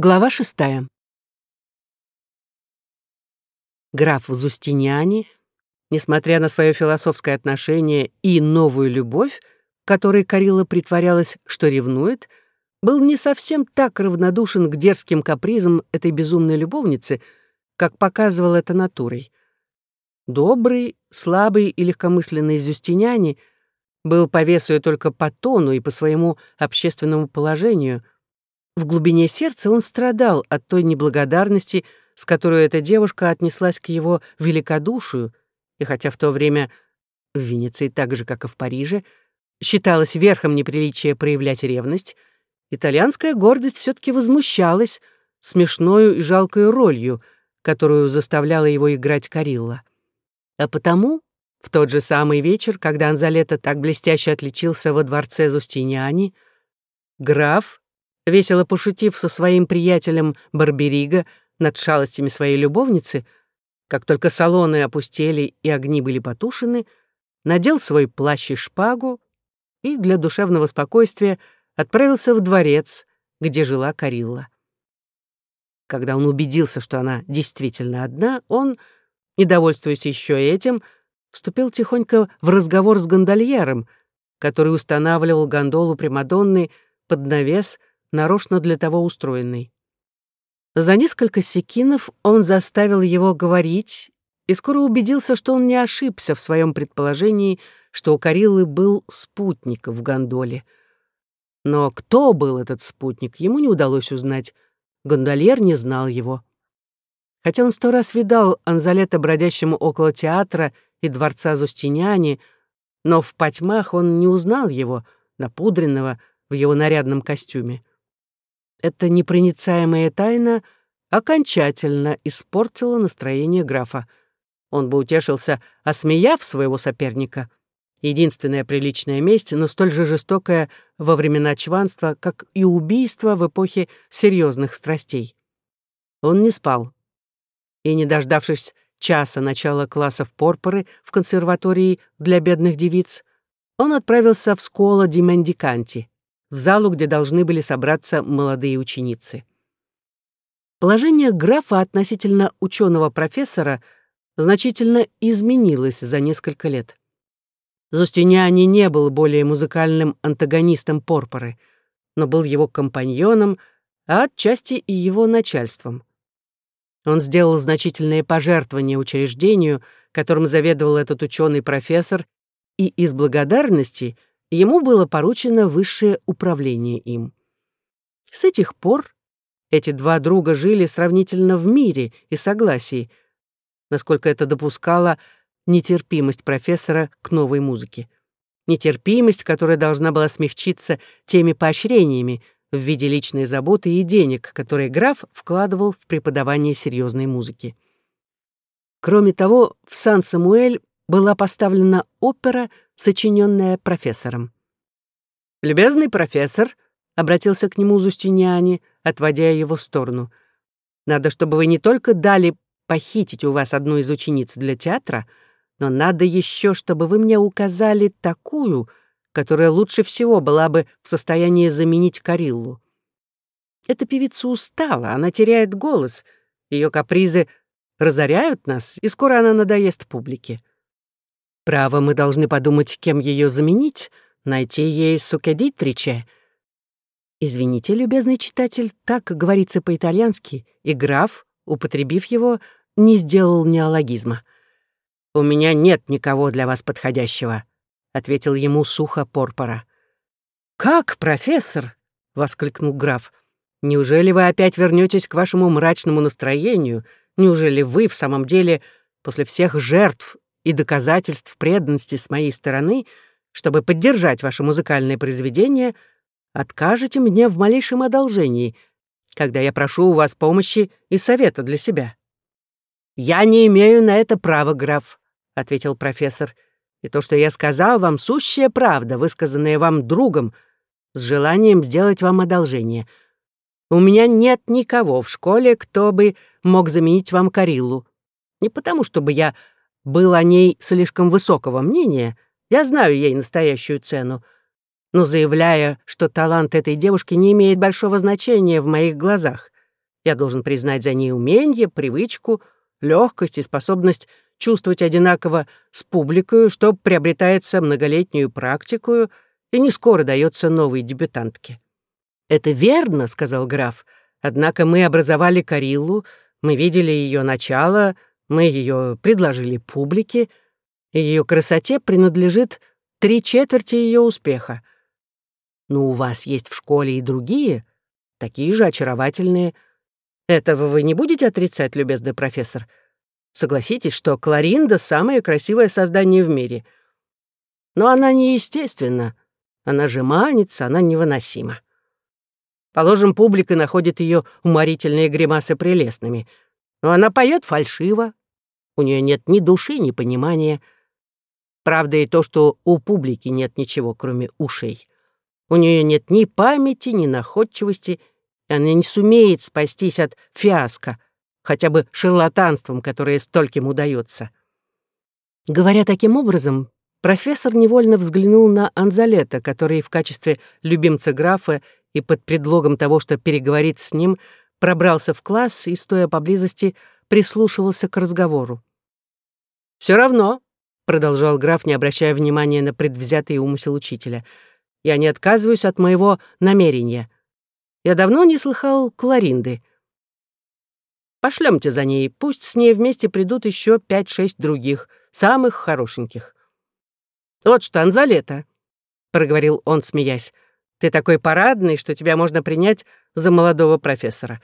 Глава шестая. Граф Зустиниани, несмотря на свое философское отношение и новую любовь, которой Карила притворялась, что ревнует, был не совсем так равнодушен к дерзким капризам этой безумной любовницы, как показывал это натурой. Добрый, слабый и легкомысленный Зустиниани был по весу и только по тону и по своему общественному положению — в глубине сердца он страдал от той неблагодарности, с которой эта девушка отнеслась к его великодушию, и хотя в то время в Венеции так же, как и в Париже, считалось верхом неприличия проявлять ревность, итальянская гордость все таки возмущалась смешною и жалкой ролью, которую заставляла его играть Карилла. А потому в тот же самый вечер, когда Анзалета так блестяще отличился во дворце Зустиниани, граф, весело пошутив со своим приятелем Барбериго над шалостями своей любовницы, как только салоны опустели и огни были потушены, надел свой плащ и шпагу и для душевного спокойствия отправился в дворец, где жила Карилла. Когда он убедился, что она действительно одна, он, недовольствуясь еще этим, вступил тихонько в разговор с гондольером, который устанавливал гондолу Примадонны под навес нарочно для того устроенный. За несколько секинов он заставил его говорить и скоро убедился, что он не ошибся в своем предположении, что у Кариллы был спутник в гондоле. Но кто был этот спутник, ему не удалось узнать. Гондольер не знал его. Хотя он сто раз видал Анзалета бродящему около театра и дворца Зустиняни, но в потьмах он не узнал его, напудренного в его нарядном костюме. Эта непроницаемая тайна окончательно испортила настроение графа. Он бы утешился, осмеяв своего соперника. Единственная приличная месть, но столь же жестокая во времена чванства, как и убийство в эпохе серьезных страстей. Он не спал. И, не дождавшись часа начала классов порпоры в консерватории для бедных девиц, он отправился в скола ди Мендиканти в залу, где должны были собраться молодые ученицы. Положение графа относительно ученого профессора значительно изменилось за несколько лет. Зустиниани не был более музыкальным антагонистом Порпоры, но был его компаньоном, а отчасти и его начальством. Он сделал значительные пожертвования учреждению, которым заведовал этот ученый профессор, и из благодарности — ему было поручено высшее управление им. С этих пор эти два друга жили сравнительно в мире и согласии, насколько это допускала нетерпимость профессора к новой музыке. Нетерпимость, которая должна была смягчиться теми поощрениями в виде личной заботы и денег, которые граф вкладывал в преподавание серьезной музыки. Кроме того, в Сан-Самуэль была поставлена опера сочиненная профессором. «Любезный профессор», — обратился к нему Зустиниани, отводя его в сторону, «надо, чтобы вы не только дали похитить у вас одну из учениц для театра, но надо еще, чтобы вы мне указали такую, которая лучше всего была бы в состоянии заменить Кариллу. Эта певица устала, она теряет голос, ее капризы разоряют нас, и скоро она надоест публике. Право, мы должны подумать, кем ее заменить, найти ей сукедитриче. Извините, любезный читатель, так говорится по-итальянски, и граф, употребив его, не сделал неологизма. «У меня нет никого для вас подходящего», — ответил ему сухо Порпора. «Как, профессор?» — воскликнул граф. «Неужели вы опять вернетесь к вашему мрачному настроению? Неужели вы в самом деле, после всех жертв и доказательств преданности с моей стороны, чтобы поддержать ваше музыкальное произведение, откажете мне в малейшем одолжении, когда я прошу у вас помощи и совета для себя». «Я не имею на это права, граф», — ответил профессор. «И то, что я сказал вам, сущая правда, высказанная вам другом, с желанием сделать вам одолжение. У меня нет никого в школе, кто бы мог заменить вам Кариллу. Не потому, чтобы я был о ней слишком высокого мнения, я знаю ей настоящую цену, но заявляя, что талант этой девушки не имеет большого значения в моих глазах, Я должен признать за ней умение, привычку, легкость и способность чувствовать одинаково с публикой, что приобретается многолетнюю практику и не скоро дается новой дебютантке. «Это верно», — сказал граф, — «однако мы образовали Кариллу, мы видели ее начало, мы ее предложили публике, и ее красоте принадлежит три четверти ее успеха. Но у вас есть в школе и другие, такие же очаровательные. Этого вы не будете отрицать, любезный профессор? Согласитесь, что Кларинда — самое красивое создание в мире. Но она неестественна. Она же манится, она невыносима. Положим, публика находит ее уморительные гримасы прелестными. Но она поет фальшиво. У нее нет ни души, ни понимания. Правда и то, что у публики нет ничего, кроме ушей. У нее нет ни памяти, ни находчивости, и она не сумеет спастись от фиаско, хотя бы шарлатанством, которое стольким удается. Говоря таким образом, профессор невольно взглянул на Анзалета, который в качестве любимца графа и под предлогом того, что переговорит с ним, пробрался в класс и, стоя поблизости, прислушивался к разговору. «Все равно», — продолжал граф, не обращая внимания на предвзятый умысел учителя, «я не отказываюсь от моего намерения. Я давно не слыхал Кларинды. Пошлемте за ней, пусть с ней вместе придут еще пять-шесть других, самых хорошеньких. «Вот что, Анзалета», — проговорил он, смеясь, «ты такой парадный, что тебя можно принять за молодого профессора.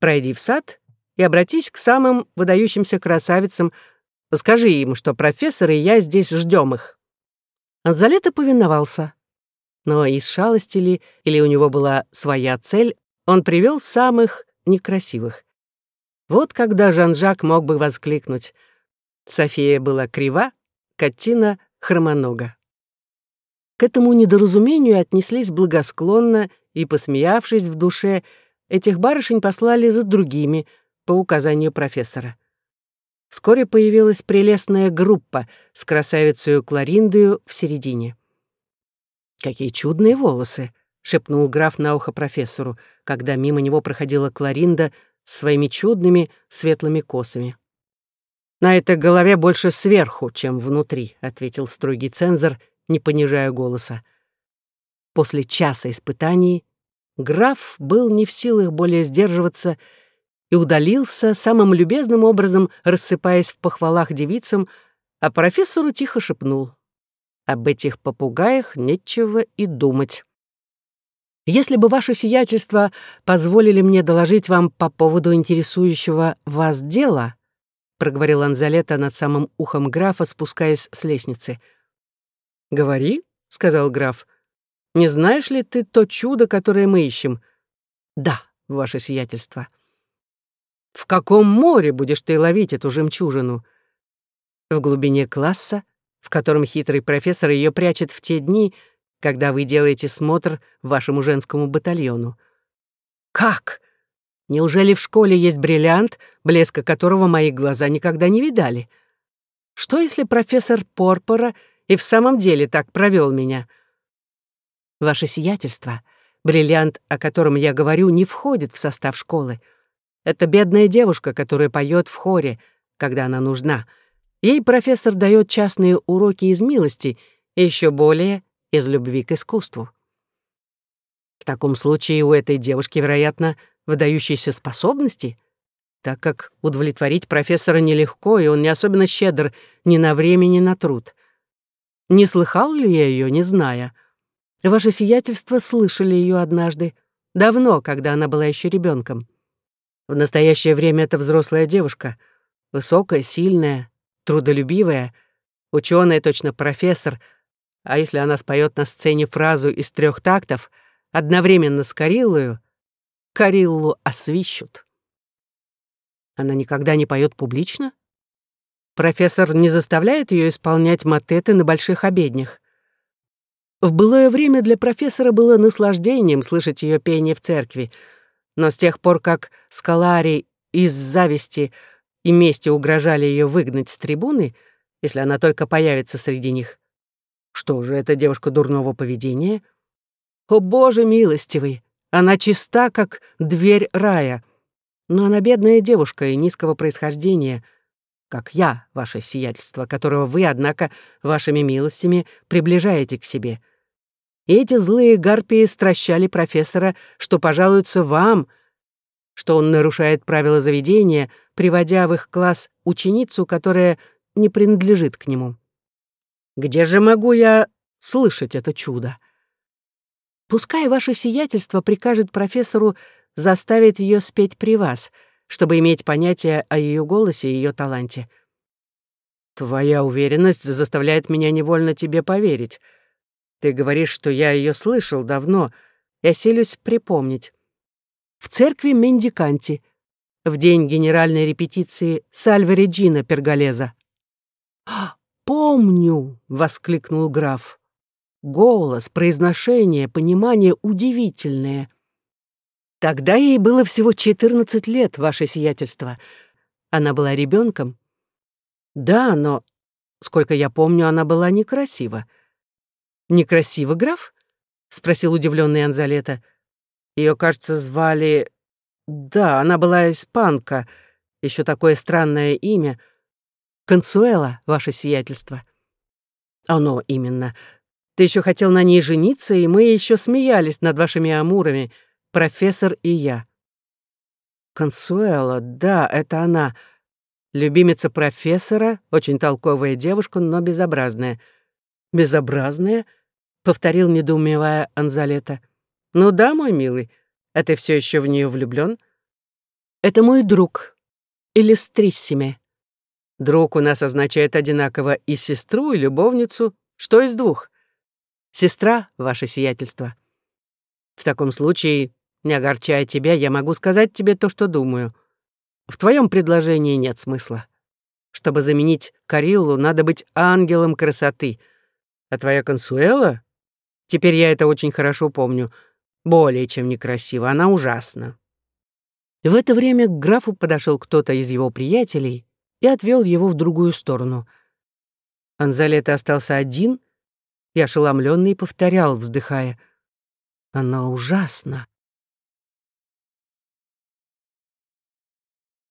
Пройди в сад и обратись к самым выдающимся красавицам, скажи им, что профессор и я здесь ждем их». Анзалета повиновался. Но из шалости ли, или у него была своя цель, он привел самых некрасивых. Вот когда Жан-Жак мог бы воскликнуть. София была крива, Катина — хромонога. К этому недоразумению отнеслись благосклонно и, посмеявшись в душе, этих барышень послали за другими по указанию профессора. Вскоре появилась прелестная группа с красавицей Клариндою в середине. «Какие чудные волосы!» — шепнул граф на ухо профессору, когда мимо него проходила Кларинда своими чудными светлыми косами. «На этой голове больше сверху, чем внутри», — ответил строгий цензор, не понижая голоса. После часа испытаний граф был не в силах более сдерживаться удалился самым любезным образом, рассыпаясь в похвалах девицам, а профессору тихо шепнул. «Об этих попугаях нечего и думать». Если бы ваше сиятельство позволили мне доложить вам по поводу интересующего вас дела, проговорил Анзалета над самым ухом графа, спускаясь с лестницы. Говори, сказал граф. Не знаешь ли ты то чудо, которое мы ищем? Да, ваше сиятельство. В каком море будешь ты ловить эту жемчужину? В глубине класса, в котором хитрый профессор ее прячет в те дни, когда вы делаете смотр вашему женскому батальону. Как? Неужели в школе есть бриллиант, блеска которого мои глаза никогда не видали? Что если профессор Порпора и в самом деле так провел меня? Ваше сиятельство, бриллиант, о котором я говорю, не входит в состав школы. Это бедная девушка, которая поет в хоре, когда она нужна. Ей профессор дает частные уроки из милости, еще более из любви к искусству. В таком случае у этой девушки, вероятно, выдающиеся способности, так как удовлетворить профессора нелегко, и он не особенно щедр ни на время, ни на труд. Не слыхал ли я ее, не зная? Ваше сиятельство слышали ее однажды, давно, когда она была еще ребенком. В настоящее время это взрослая девушка, высокая, сильная, трудолюбивая, ученая, точно профессор — а если она споет на сцене фразу из трех тактов, одновременно с Кариллою, Кариллу освищут. Она никогда не поет публично? Профессор не заставляет ее исполнять матеты на больших обеднях. В былое время для профессора было наслаждением слышать ее пение в церкви, но с тех пор, как Скаларий из зависти и мести угрожали ее выгнать с трибуны, если она только появится среди них, что же, эта девушка дурного поведения? О, Боже милостивый! Она чиста, как дверь рая. Но она бедная девушка и низкого происхождения, как я, ваше сиятельство, которого вы, однако, вашими милостями приближаете к себе. Эти злые гарпии стращали профессора, что пожалуются вам, что он нарушает правила заведения, приводя в их класс ученицу, которая не принадлежит к нему. Где же могу я слышать это чудо? Пускай ваше сиятельство прикажет профессору заставить ее спеть при вас, чтобы иметь понятие о ее голосе и ее таланте. Твоя уверенность заставляет меня невольно тебе поверить. Ты говоришь, что я ее слышал давно. Я селюсь припомнить. В церкви Мендиканти, в день генеральной репетиции Сальве Реджина Перголеза. «Помню!» — воскликнул граф. Голос, произношение, понимание удивительное. Тогда ей было всего 14 лет, ваше сиятельство. Она была ребенком. Да, но, сколько я помню, она была некрасива. Некрасива, граф? спросил удивленный Анзалета. Ее, кажется, звали... Да, она была испанка. Еще такое странное имя. Консуэла, ваше сиятельство. Оно именно. Ты еще хотел на ней жениться, и мы еще смеялись над вашими амурами, профессор и я. Консуэла, да, это она. Любимица профессора, очень толковая девушка, но безобразная. Безобразная? Повторил, недоумевая Анзалета. Ну да, мой милый, а ты все еще в нее влюблен? Это мой друг. Иллюстриссиме. Друг у нас означает одинаково и сестру, и любовницу. Что из двух? Сестра, ваше сиятельство. В таком случае, не огорчая тебя, я могу сказать тебе то, что думаю. В твоем предложении нет смысла. Чтобы заменить Кариллу, надо быть ангелом красоты. А твоя Консуэла? Теперь я это очень хорошо помню. Более чем некрасиво, она ужасна. В это время к графу подошел кто-то из его приятелей и отвел его в другую сторону. Анзалета остался один — и ошеломленный повторял, вздыхая. «Она ужасна».